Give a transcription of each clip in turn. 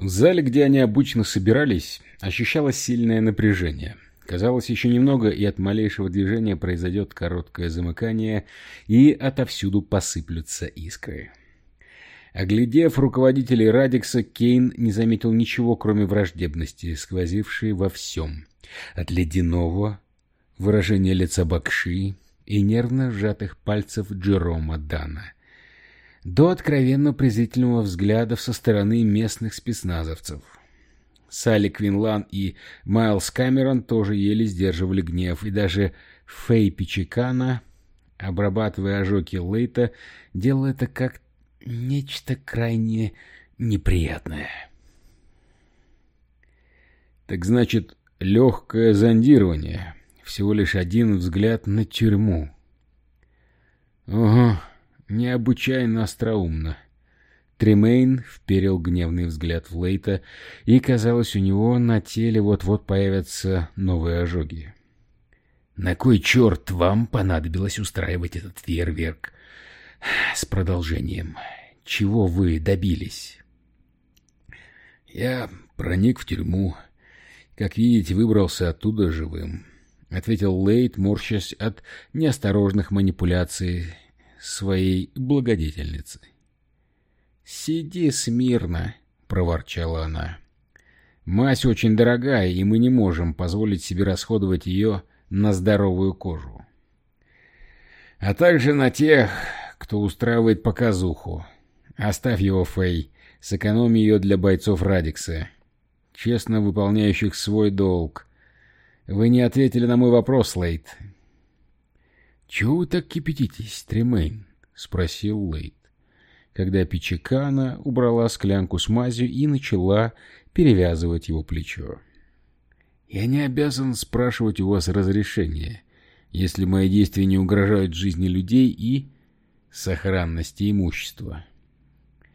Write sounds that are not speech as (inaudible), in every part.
В зале, где они обычно собирались, ощущалось сильное напряжение. Казалось, еще немного, и от малейшего движения произойдет короткое замыкание, и отовсюду посыплются искры. Оглядев руководителей Радикса, Кейн не заметил ничего, кроме враждебности, сквозившей во всем. От ледяного выражения лица Бакши и нервно сжатых пальцев Джерома Дана — до откровенно презрительного взгляда со стороны местных спецназовцев. Салли Квинлан и Майлз Камерон тоже еле сдерживали гнев, и даже Фэй Пичекана, обрабатывая ожоги Лейта, делала это как нечто крайне неприятное. Так значит, легкое зондирование, всего лишь один взгляд на тюрьму. Ого, необычайно остроумно. Тремейн вперил гневный взгляд в Лейта, и, казалось, у него на теле вот-вот появятся новые ожоги. «На кой черт вам понадобилось устраивать этот фейерверк?» «С продолжением. Чего вы добились?» «Я проник в тюрьму. Как видите, выбрался оттуда живым», — ответил Лейт, морщась от неосторожных манипуляций своей благодетельницы. «Сиди смирно», — проворчала она. «Мазь очень дорогая, и мы не можем позволить себе расходовать ее на здоровую кожу. А также на тех, кто устраивает показуху. Оставь его, Фэй, сэкономи ее для бойцов Радикса, честно выполняющих свой долг. Вы не ответили на мой вопрос, Лейт. «Чего вы так кипятитесь, Тремейн?» — спросил Лейт, когда Пичекана убрала склянку с мазью и начала перевязывать его плечо. «Я не обязан спрашивать у вас разрешения, если мои действия не угрожают жизни людей и сохранности имущества.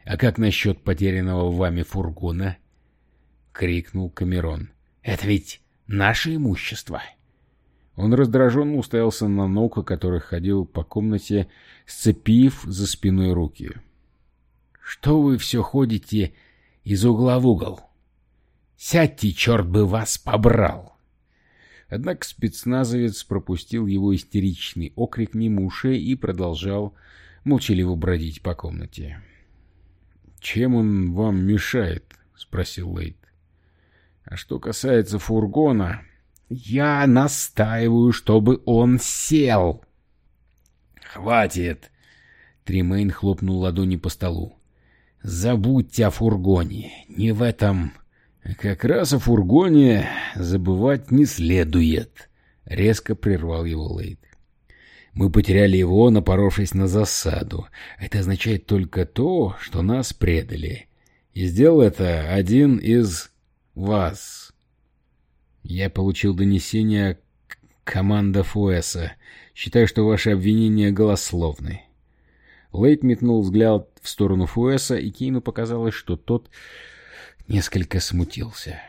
А как насчет потерянного вами фургона?» — крикнул Камерон. «Это ведь наше имущество!» Он раздраженно уставился на Нока, который ходил по комнате, сцепив за спиной руки. «Что вы все ходите из угла в угол? Сядьте, черт бы вас побрал!» Однако спецназовец пропустил его истеричный окрик мимо ушей и продолжал молчаливо бродить по комнате. «Чем он вам мешает?» — спросил Лейт. «А что касается фургона...» Я настаиваю, чтобы он сел. Хватит. Тримейн хлопнул ладони по столу. Забудьте о фургоне. Не в этом. Как раз о фургоне забывать не следует. Резко прервал его Лейд. Мы потеряли его, напоровшись на засаду. Это означает только то, что нас предали. И сделал это один из вас. Я получил донесение команда Фуэса. Считаю, что ваши обвинения голословны. Лейт метнул взгляд в сторону Фуэса, и Кейну показалось, что тот несколько смутился.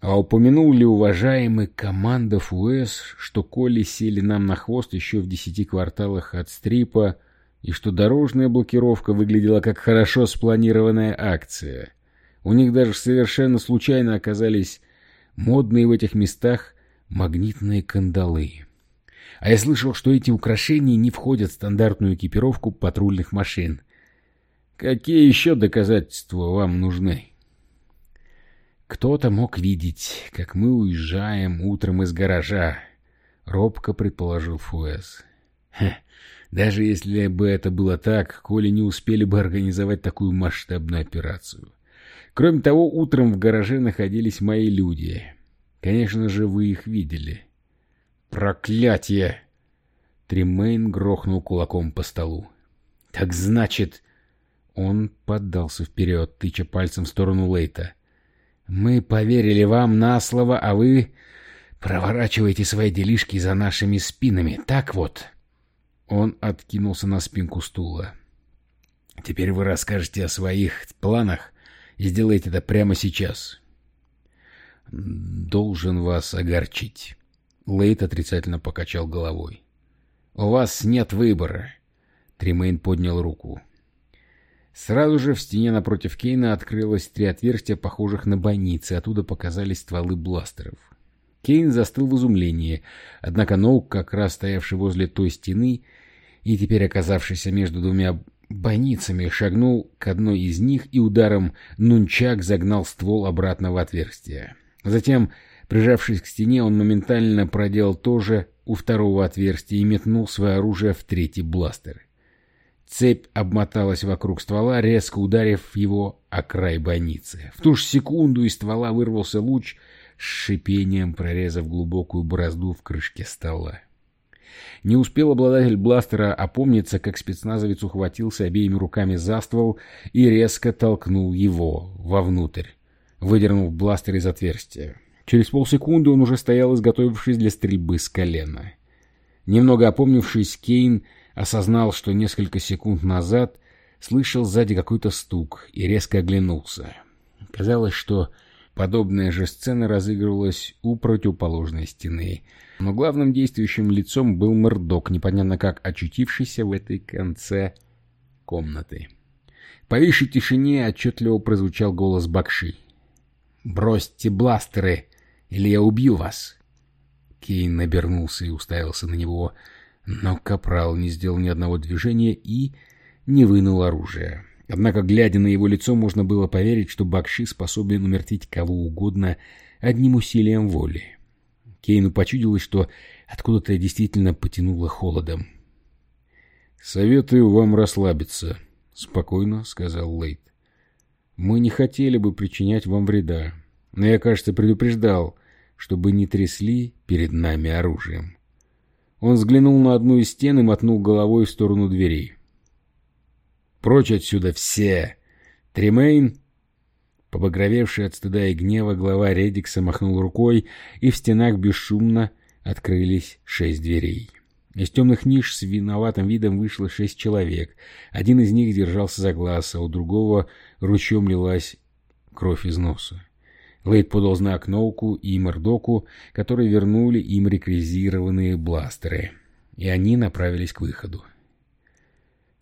А упомянул ли уважаемый команда Фуэс, что Коли сели нам на хвост еще в десяти кварталах от Стрипа, и что дорожная блокировка выглядела как хорошо спланированная акция? У них даже совершенно случайно оказались модные в этих местах магнитные кандалы. А я слышал, что эти украшения не входят в стандартную экипировку патрульных машин. Какие еще доказательства вам нужны? Кто-то мог видеть, как мы уезжаем утром из гаража, робко предположил Фуэс. Даже если бы это было так, Коли не успели бы организовать такую масштабную операцию. Кроме того, утром в гараже находились мои люди. Конечно же, вы их видели. Проклятие! Тримейн грохнул кулаком по столу. Так значит... Он поддался вперед, тыча пальцем в сторону Лейта. «Мы поверили вам на слово, а вы проворачиваете свои делишки за нашими спинами. Так вот...» Он откинулся на спинку стула. «Теперь вы расскажете о своих планах и сделайте это прямо сейчас. Должен вас огорчить. Лейт отрицательно покачал головой. У вас нет выбора. Тримейн поднял руку. Сразу же в стене напротив Кейна открылось три отверстия, похожих на бойницы, оттуда показались стволы бластеров. Кейн застыл в изумлении, однако Ноук, как раз стоявший возле той стены и теперь оказавшийся между двумя бойницами, шагнул к одной из них и ударом нунчак загнал ствол обратно в отверстие. Затем, прижавшись к стене, он моментально проделал то же у второго отверстия и метнул свое оружие в третий бластер. Цепь обмоталась вокруг ствола, резко ударив его о край бойницы. В ту же секунду из ствола вырвался луч, с шипением прорезав глубокую борозду в крышке стола. Не успел обладатель бластера опомниться, как спецназовец ухватился обеими руками за ствол и резко толкнул его вовнутрь, выдернув бластер из отверстия. Через полсекунды он уже стоял, изготовившись для стрельбы с колена. Немного опомнившись, Кейн осознал, что несколько секунд назад слышал сзади какой-то стук и резко оглянулся. Казалось, что подобная же сцена разыгрывалась у противоположной стены. Но главным действующим лицом был Мордок, непонятно как очутившийся в этой конце комнаты. В повисшей тишине отчетливо прозвучал голос Бакши. «Бросьте бластеры, или я убью вас!» Кейн набернулся и уставился на него, но Капрал не сделал ни одного движения и не вынул оружие. Однако, глядя на его лицо, можно было поверить, что Бакши способен умертвить кого угодно одним усилием воли. Кейну почудилось, что откуда-то действительно потянуло холодом. «Советую вам расслабиться», — спокойно сказал Лейт. «Мы не хотели бы причинять вам вреда, но я, кажется, предупреждал, чтобы не трясли перед нами оружием». Он взглянул на одну из стен и мотнул головой в сторону дверей. Прочь отсюда все! Тремейн!» Побагровевший от стыда и гнева глава Редикса махнул рукой, и в стенах бесшумно открылись шесть дверей. Из темных ниш с виноватым видом вышло шесть человек. Один из них держался за глаз, а у другого ручьем лилась кровь из носа. Лейд подал знак Ноуку и Мордоку, которые вернули им реквизированные бластеры, и они направились к выходу.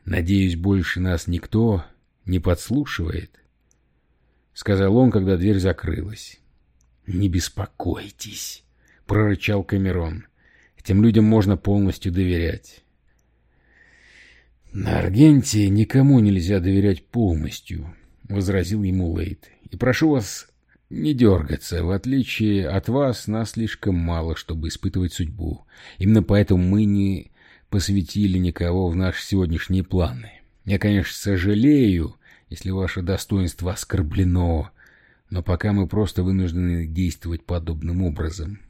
«Надеюсь, больше нас никто не подслушивает?» — сказал он, когда дверь закрылась. «Не беспокойтесь», — прорычал Камерон. «Этим людям можно полностью доверять». «На Аргенте никому нельзя доверять полностью», — возразил ему Лейт. «И прошу вас не дергаться. В отличие от вас, нас слишком мало, чтобы испытывать судьбу. Именно поэтому мы не посвятили никого в наши сегодняшние планы. Я, конечно, сожалею, если ваше достоинство оскорблено, но пока мы просто вынуждены действовать подобным образом.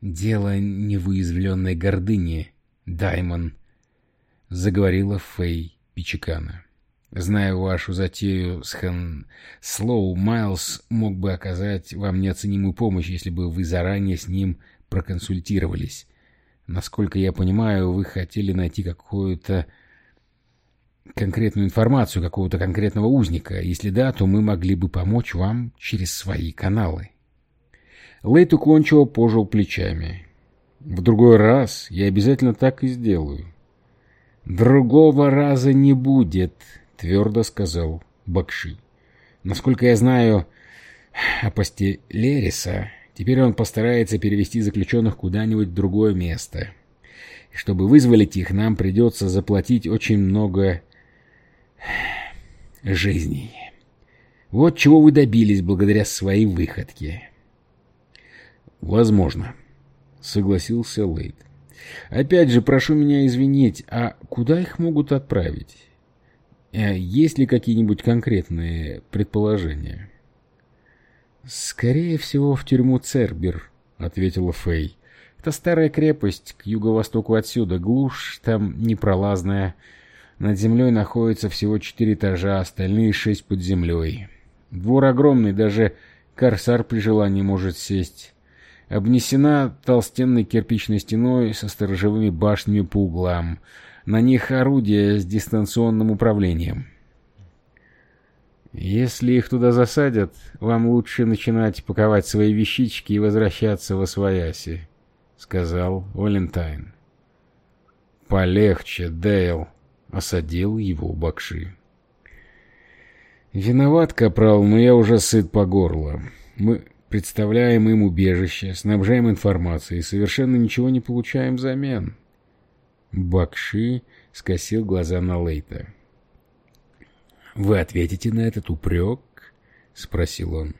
«Дело не в уязвленной гордыне, Даймон», — заговорила Фэй Пичикана. «Зная вашу затею с Хан Слоу, Майлз мог бы оказать вам неоценимую помощь, если бы вы заранее с ним проконсультировались. Насколько я понимаю, вы хотели найти какую-то конкретную информацию какого-то конкретного узника. Если да, то мы могли бы помочь вам через свои каналы. Лейт уклончиво пожил плечами. В другой раз я обязательно так и сделаю. Другого раза не будет, твердо сказал Бакши. Насколько я знаю о посте Лериса, Теперь он постарается перевести заключенных куда-нибудь в другое место. И чтобы вызволить их, нам придется заплатить очень много жизней. Вот чего вы добились благодаря своей выходке. Возможно, согласился Лейд. Опять же, прошу меня извинить, а куда их могут отправить? Э, есть ли какие-нибудь конкретные предположения? «Скорее всего, в тюрьму Цербер», — ответила Фэй. «Это старая крепость к юго-востоку отсюда, глушь там непролазная. Над землей находится всего четыре этажа, остальные шесть под землей. Двор огромный, даже корсар при желании может сесть. Обнесена толстенной кирпичной стеной со сторожевыми башнями по углам. На них орудия с дистанционным управлением». «Если их туда засадят, вам лучше начинать паковать свои вещички и возвращаться во свояси», — сказал Валентайн. «Полегче, Дейл», — осадил его Бакши. «Виноват, капрал, но я уже сыт по горло. Мы представляем им убежище, снабжаем информацией и совершенно ничего не получаем взамен». Бакши скосил глаза на Лейта. «Вы ответите на этот упрек?» — спросил он.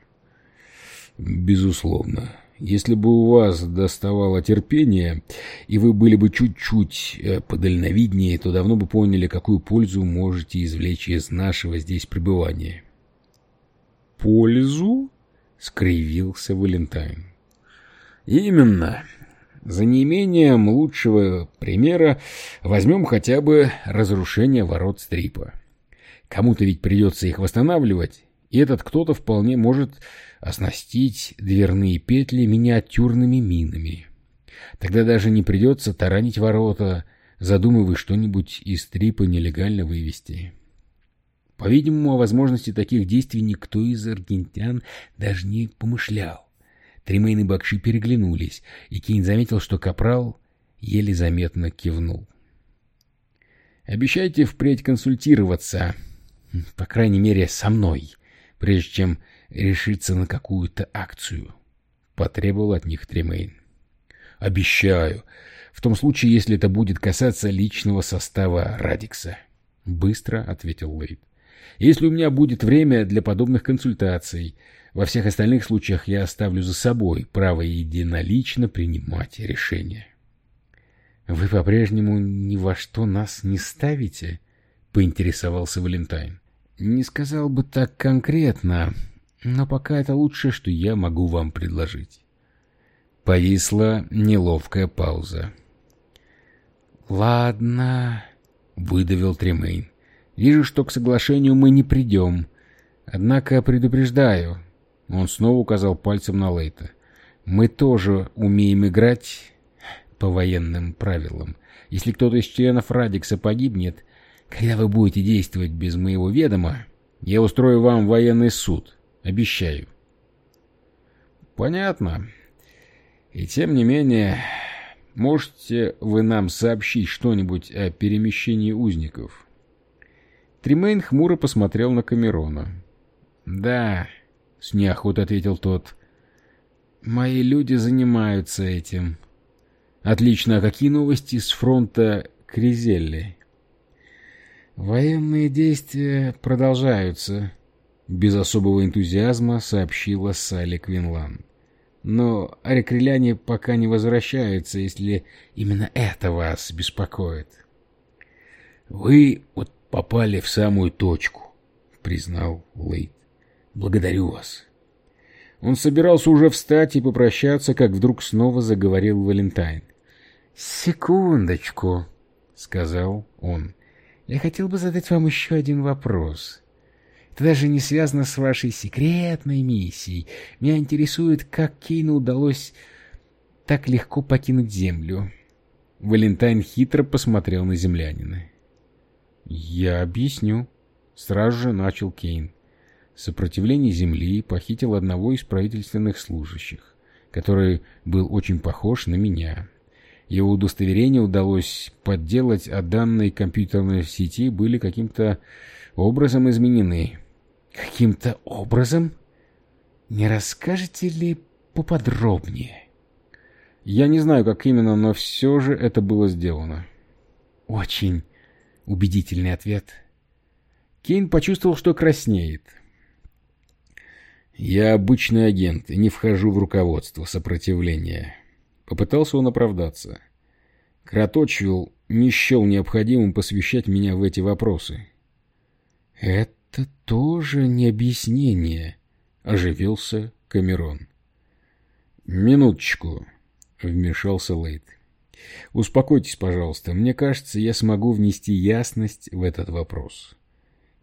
«Безусловно. Если бы у вас доставало терпение, и вы были бы чуть-чуть э, подальновиднее, то давно бы поняли, какую пользу можете извлечь из нашего здесь пребывания». «Пользу?» — скривился Валентайн. «Именно. За неимением лучшего примера возьмем хотя бы разрушение ворот Стрипа. Кому-то ведь придется их восстанавливать, и этот кто-то вполне может оснастить дверные петли миниатюрными минами. Тогда даже не придется таранить ворота, задумывая что-нибудь из трипа нелегально вывести. По-видимому, о возможности таких действий никто из аргентян даже не помышлял. Тримейн и Бакши переглянулись, и Кейн заметил, что Капрал еле заметно кивнул. «Обещайте впредь консультироваться», по крайней мере, со мной, прежде чем решиться на какую-то акцию. Потребовал от них Тремейн. Обещаю. В том случае, если это будет касаться личного состава Радикса. Быстро ответил Лейд. Если у меня будет время для подобных консультаций, во всех остальных случаях я оставлю за собой право единолично принимать решения. «Вы по-прежнему ни во что нас не ставите?» — поинтересовался Валентайн. Не сказал бы так конкретно, но пока это лучшее, что я могу вам предложить. Повисла неловкая пауза. «Ладно», — выдавил Тремейн. «Вижу, что к соглашению мы не придем. Однако предупреждаю». Он снова указал пальцем на Лейта. «Мы тоже умеем играть по военным правилам. Если кто-то из членов Радикса погибнет, когда вы будете действовать без моего ведома, я устрою вам военный суд. Обещаю. Понятно. И тем не менее, можете вы нам сообщить что-нибудь о перемещении узников? Тримейн хмуро посмотрел на Камерона. Да, с неохотой ответил тот. Мои люди занимаются этим. Отлично, а какие новости с фронта Кризелли? «Военные действия продолжаются», — без особого энтузиазма сообщила Салли Квинлан. «Но арекреляне пока не возвращаются, если именно это вас беспокоит». «Вы вот попали в самую точку», — признал Лейт. «Благодарю вас». Он собирался уже встать и попрощаться, как вдруг снова заговорил Валентайн. «Секундочку», — сказал он. Я хотел бы задать вам еще один вопрос. Это даже не связано с вашей секретной миссией. Меня интересует, как Кейну удалось так легко покинуть Землю. Валентайн хитро посмотрел на землянина. «Я объясню», — сразу же начал Кейн. Сопротивление Земли похитил одного из правительственных служащих, который был очень похож на меня. Его удостоверение удалось подделать, а данные компьютерной сети были каким-то образом изменены. Каким-то образом? Не расскажете ли поподробнее? Я не знаю, как именно, но все же это было сделано. Очень убедительный ответ. Кейн почувствовал, что краснеет. «Я обычный агент и не вхожу в руководство сопротивления», Попытался он оправдаться. Кроточвилл не счел необходимым посвящать меня в эти вопросы. «Это тоже не объяснение», — оживился Камерон. «Минуточку», — вмешался Лейт. «Успокойтесь, пожалуйста. Мне кажется, я смогу внести ясность в этот вопрос».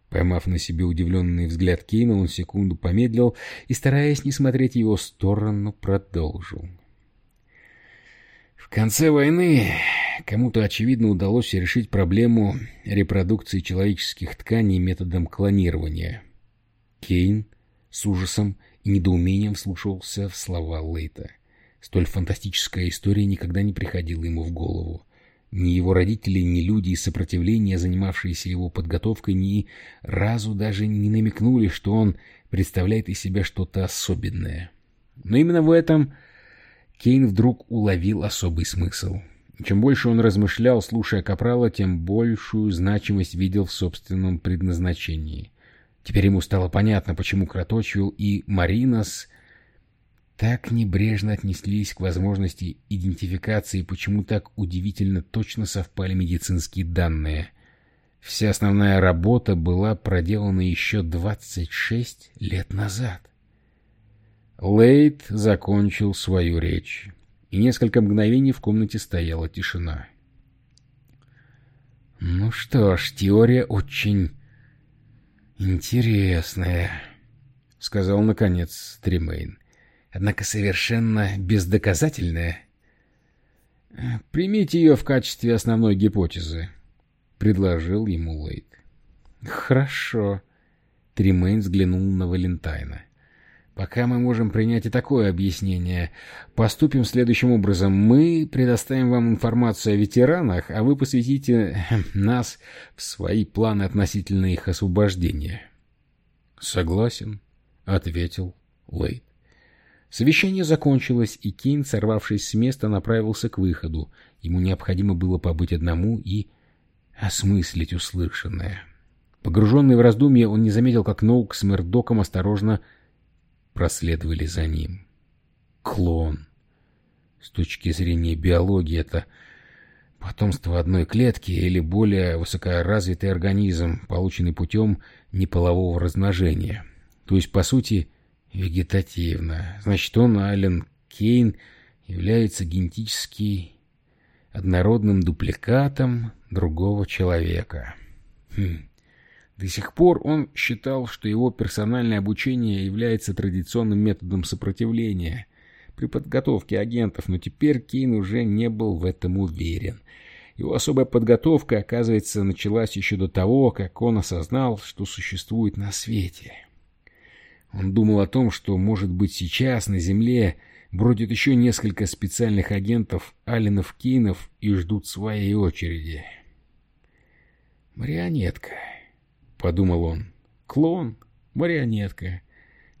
Поймав на себе удивленный взгляд Кейна, он секунду помедлил и, стараясь не смотреть его сторону, продолжил конце войны кому-то, очевидно, удалось решить проблему репродукции человеческих тканей методом клонирования. Кейн с ужасом и недоумением вслушивался в слова Лейта. Столь фантастическая история никогда не приходила ему в голову. Ни его родители, ни люди из сопротивления, занимавшиеся его подготовкой, ни разу даже не намекнули, что он представляет из себя что-то особенное. Но именно в этом Кейн вдруг уловил особый смысл. Чем больше он размышлял, слушая Капрала, тем большую значимость видел в собственном предназначении. Теперь ему стало понятно, почему Кроточвилл и Маринос так небрежно отнеслись к возможности идентификации, почему так удивительно точно совпали медицинские данные. Вся основная работа была проделана еще 26 лет назад. Лейт закончил свою речь, и несколько мгновений в комнате стояла тишина. «Ну что ж, теория очень интересная», — сказал наконец Тримейн однако совершенно бездоказательная. «Примите ее в качестве основной гипотезы», — предложил ему Лейт. «Хорошо», — Тримейн взглянул на Валентайна. «Пока мы можем принять и такое объяснение. Поступим следующим образом. Мы предоставим вам информацию о ветеранах, а вы посвятите (clears throat) нас в свои планы относительно их освобождения». «Согласен», — ответил Лейт. Совещание закончилось, и Кейн, сорвавшись с места, направился к выходу. Ему необходимо было побыть одному и осмыслить услышанное. Погруженный в раздумья, он не заметил, как Ноук с Мердоком осторожно проследовали за ним. Клон. С точки зрения биологии это потомство одной клетки или более высокоразвитый организм, полученный путем неполового размножения. То есть, по сути, Вегетативно. Значит, он, Ален Кейн, является генетически однородным дупликатом другого человека. Хм. До сих пор он считал, что его персональное обучение является традиционным методом сопротивления при подготовке агентов, но теперь Кейн уже не был в этом уверен. Его особая подготовка, оказывается, началась еще до того, как он осознал, что существует на свете. Он думал о том, что, может быть, сейчас на Земле бродит еще несколько специальных агентов Алленов Кейнов и ждут своей очереди. «Марионетка», — подумал он, — «клон, марионетка»,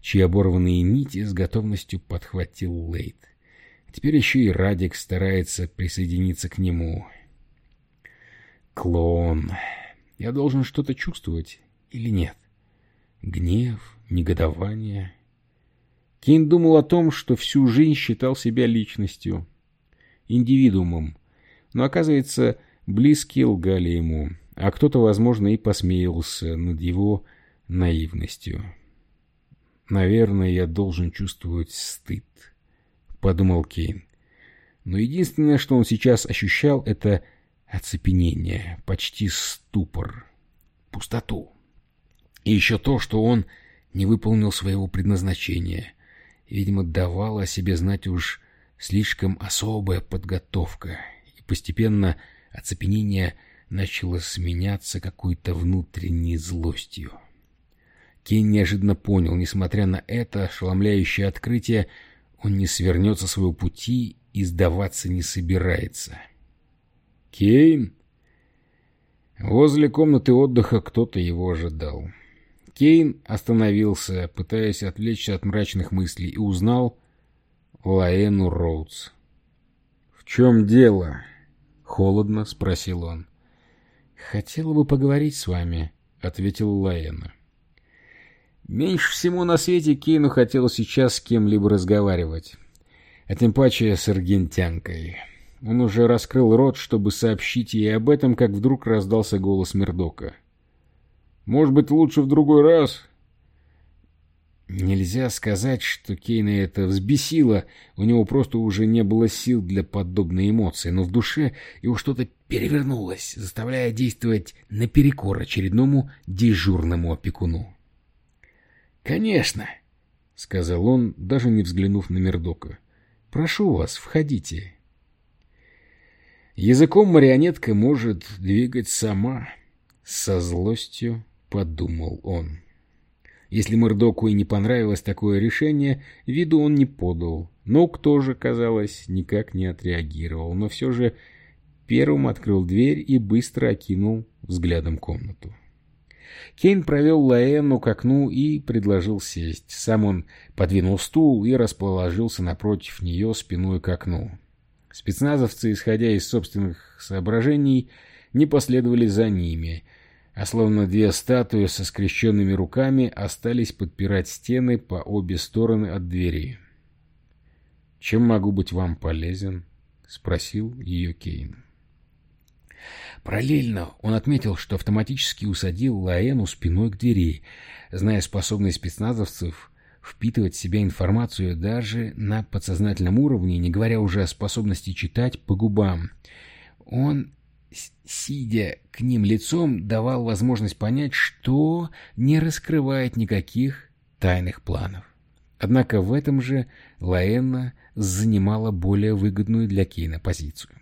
чьи оборванные нити с готовностью подхватил Лейт. Теперь еще и Радик старается присоединиться к нему. «Клон. Я должен что-то чувствовать или нет?» Гнев, негодование. Кейн думал о том, что всю жизнь считал себя личностью, индивидуумом, но, оказывается, близкие лгали ему, а кто-то, возможно, и посмеялся над его наивностью. «Наверное, я должен чувствовать стыд», — подумал Кейн. Но единственное, что он сейчас ощущал, — это оцепенение, почти ступор, пустоту. И еще то, что он не выполнил своего предназначения. Видимо, давала о себе знать уж слишком особая подготовка, и постепенно оцепенение начало сменяться какой-то внутренней злостью. Кен неожиданно понял, несмотря на это ошеломляющее открытие, он не свернет со своего пути и сдаваться не собирается. «Кейн!» Возле комнаты отдыха кто-то его ожидал. Кейн остановился, пытаясь отвлечься от мрачных мыслей, и узнал Лаэну Роудс. «В чем дело?» — холодно спросил он. «Хотела бы поговорить с вами», — ответил Лаэна. Меньше всего на свете Кейну хотелось сейчас с кем-либо разговаривать, а тем паче с аргентянкой. Он уже раскрыл рот, чтобы сообщить ей об этом, как вдруг раздался голос Мердока. Может быть, лучше в другой раз?» Нельзя сказать, что Кейна это взбесило, у него просто уже не было сил для подобной эмоции, но в душе его что-то перевернулось, заставляя действовать наперекор очередному дежурному опекуну. «Конечно», — сказал он, даже не взглянув на Мердока. «Прошу вас, входите». Языком марионетка может двигать сама, со злостью подумал он. Если Мордоку и не понравилось такое решение, виду он не подал. Нок тоже, казалось, никак не отреагировал, но все же первым открыл дверь и быстро окинул взглядом комнату. Кейн провел Лаэну к окну и предложил сесть. Сам он подвинул стул и расположился напротив нее спиной к окну. Спецназовцы, исходя из собственных соображений, не последовали за ними, а словно две статуи со скрещенными руками остались подпирать стены по обе стороны от двери. «Чем могу быть вам полезен?» — спросил ее Кейн. Параллельно он отметил, что автоматически усадил Лаэну спиной к двери, зная способность спецназовцев впитывать в себя информацию даже на подсознательном уровне, не говоря уже о способности читать по губам. Он, сидя к ним лицом, давал возможность понять, что не раскрывает никаких тайных планов. Однако в этом же Лаэна занимала более выгодную для Кейна позицию.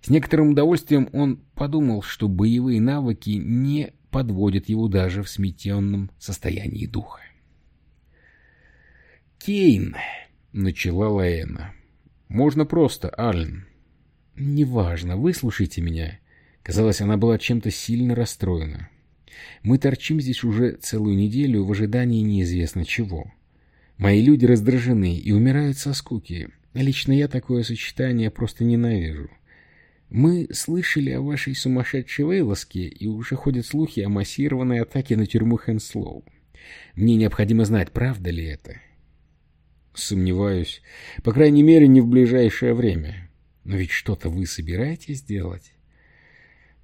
С некоторым удовольствием он подумал, что боевые навыки не подводят его даже в сметенном состоянии духа. «Кейн», — начала Лаэна. «Можно просто, Аллен». «Неважно, выслушайте меня». Казалось, она была чем-то сильно расстроена. «Мы торчим здесь уже целую неделю в ожидании неизвестно чего. Мои люди раздражены и умирают со скуки. Лично я такое сочетание просто ненавижу. Мы слышали о вашей сумасшедшей вылазке, и уже ходят слухи о массированной атаке на тюрьму Хэнслоу. Мне необходимо знать, правда ли это. Сомневаюсь. По крайней мере, не в ближайшее время. Но ведь что-то вы собираетесь делать?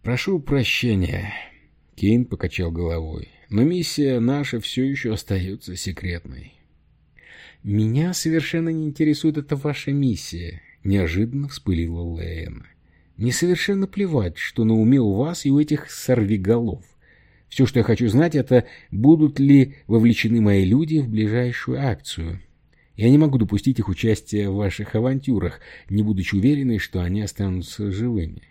Прошу прощения. Кейн покачал головой. Но миссия наша все еще остается секретной. Меня совершенно не интересует эта ваша миссия, неожиданно вспылила Лейна. Мне совершенно плевать, что на уме у вас и у этих сорвиголов. Все, что я хочу знать, это будут ли вовлечены мои люди в ближайшую акцию. Я не могу допустить их участия в ваших авантюрах, не будучи уверенной, что они останутся живыми.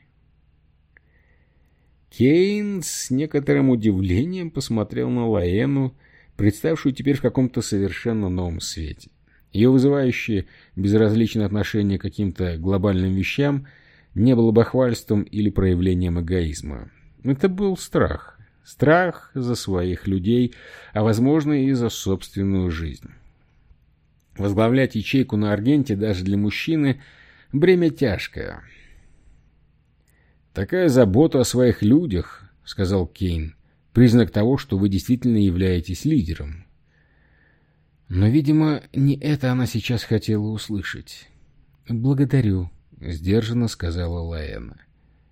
Кейн с некоторым удивлением посмотрел на Лаэну, представшую теперь в каком-то совершенно новом свете. Ее вызывающее безразличное отношение к каким-то глобальным вещам – не было бахвальством или проявлением эгоизма. Это был страх. Страх за своих людей, а, возможно, и за собственную жизнь. Возглавлять ячейку на Аргенте даже для мужчины – бремя тяжкое. «Такая забота о своих людях», — сказал Кейн, — «признак того, что вы действительно являетесь лидером». Но, видимо, не это она сейчас хотела услышать. «Благодарю», — сдержанно сказала Лаэна.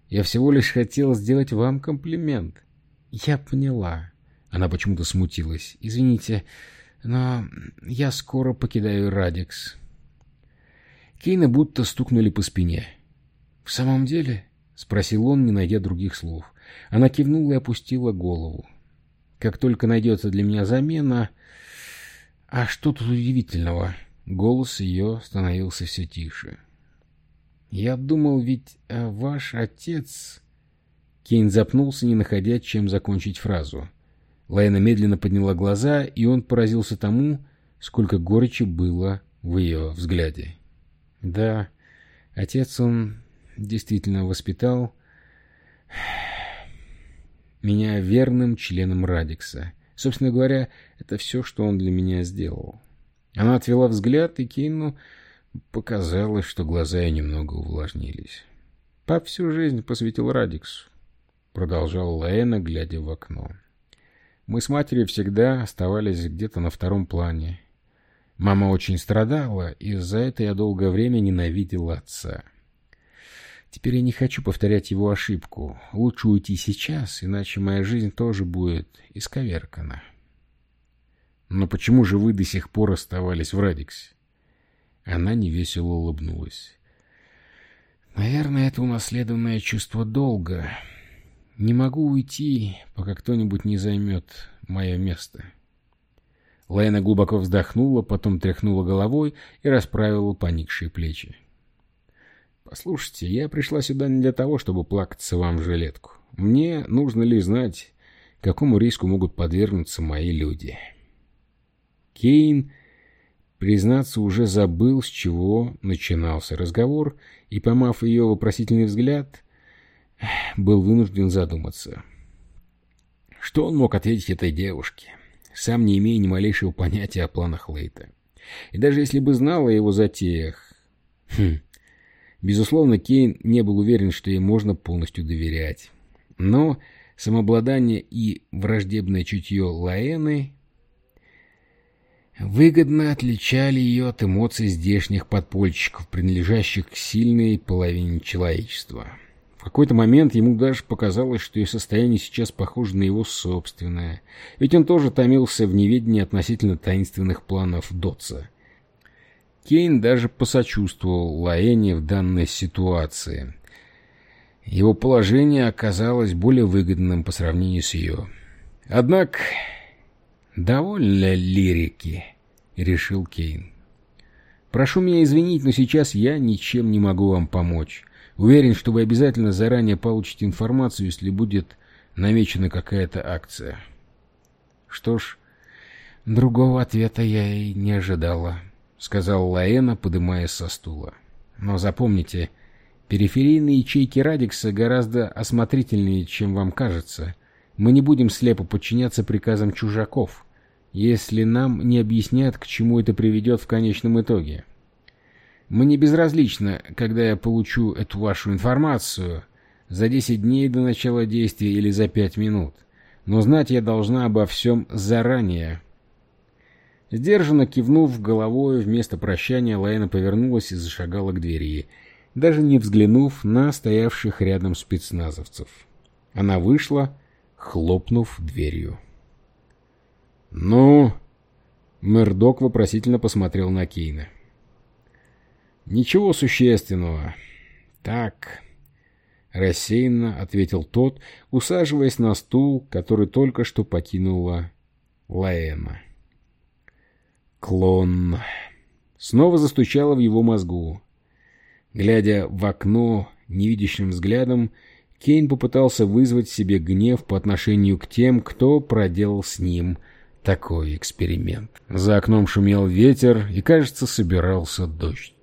«Я всего лишь хотел сделать вам комплимент». «Я поняла». Она почему-то смутилась. «Извините, но я скоро покидаю Радикс». Кейна будто стукнули по спине. «В самом деле?» — спросил он, не найдя других слов. Она кивнула и опустила голову. «Как только найдется для меня замена...» «А что тут удивительного?» Голос ее становился все тише. Я думал, ведь э, ваш отец...» Кейн запнулся, не находя, чем закончить фразу. Лайна медленно подняла глаза, и он поразился тому, сколько горечи было в ее взгляде. «Да, отец он действительно воспитал меня верным членом Радикса. Собственно говоря, это все, что он для меня сделал». Она отвела взгляд, и Кейну Показалось, что глаза ее немного увлажнились. «Пап всю жизнь посвятил Радиксу», — продолжал Лаэна, глядя в окно. «Мы с матерью всегда оставались где-то на втором плане. Мама очень страдала, и из-за этого я долгое время ненавидел отца. Теперь я не хочу повторять его ошибку. Лучше уйти сейчас, иначе моя жизнь тоже будет исковеркана». «Но почему же вы до сих пор оставались в Радиксе?» Она невесело улыбнулась. «Наверное, это унаследованное чувство долга. Не могу уйти, пока кто-нибудь не займет мое место». Лайна глубоко вздохнула, потом тряхнула головой и расправила поникшие плечи. «Послушайте, я пришла сюда не для того, чтобы плакаться вам в жилетку. Мне нужно ли знать, какому риску могут подвергнуться мои люди?» Кейн Признаться, уже забыл, с чего начинался разговор, и, поймав ее вопросительный взгляд, был вынужден задуматься. Что он мог ответить этой девушке, сам не имея ни малейшего понятия о планах Лейта? И даже если бы знал о его затеях... Хм, безусловно, Кейн не был уверен, что ей можно полностью доверять. Но самообладание и враждебное чутье Лаэны выгодно отличали ее от эмоций здешних подпольщиков, принадлежащих к сильной половине человечества. В какой-то момент ему даже показалось, что ее состояние сейчас похоже на его собственное, ведь он тоже томился в неведении относительно таинственных планов Дотса. Кейн даже посочувствовал Лаэне в данной ситуации. Его положение оказалось более выгодным по сравнению с ее. Однако «Довольно лирики», — решил Кейн. «Прошу меня извинить, но сейчас я ничем не могу вам помочь. Уверен, что вы обязательно заранее получите информацию, если будет намечена какая-то акция». «Что ж, другого ответа я и не ожидала», — сказал Лаэна, подымаясь со стула. «Но запомните, периферийные ячейки Радикса гораздо осмотрительнее, чем вам кажется. Мы не будем слепо подчиняться приказам чужаков» если нам не объяснят, к чему это приведет в конечном итоге. Мне безразлично, когда я получу эту вашу информацию, за 10 дней до начала действия или за 5 минут, но знать я должна обо всем заранее. Сдержанно кивнув головой, вместо прощания Лайна повернулась и зашагала к двери, даже не взглянув на стоявших рядом спецназовцев. Она вышла, хлопнув дверью. «Ну?» Мэрдок вопросительно посмотрел на Кейна. «Ничего существенного. Так...» Рассеянно ответил тот, усаживаясь на стул, который только что покинула Лаэма. Клон. Снова застучало в его мозгу. Глядя в окно невидящим взглядом, Кейн попытался вызвать себе гнев по отношению к тем, кто проделал с ним такой эксперимент. За окном шумел ветер и, кажется, собирался дождь.